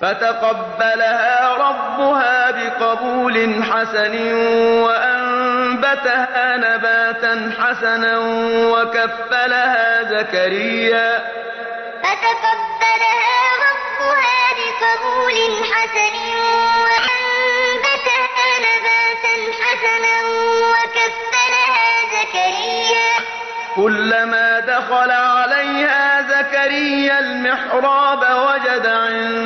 فتقبلها ربها بقبول حسن وأنبتها نباتا حسنا وكفلها زكريا. فتقبلها ربها بقبول حسن وأنبتها نباتا حسنا وكفلها زكريا. كلما دخل عليها زكريا المحراب وجد رزقا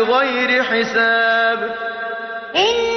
بغير حساب. إن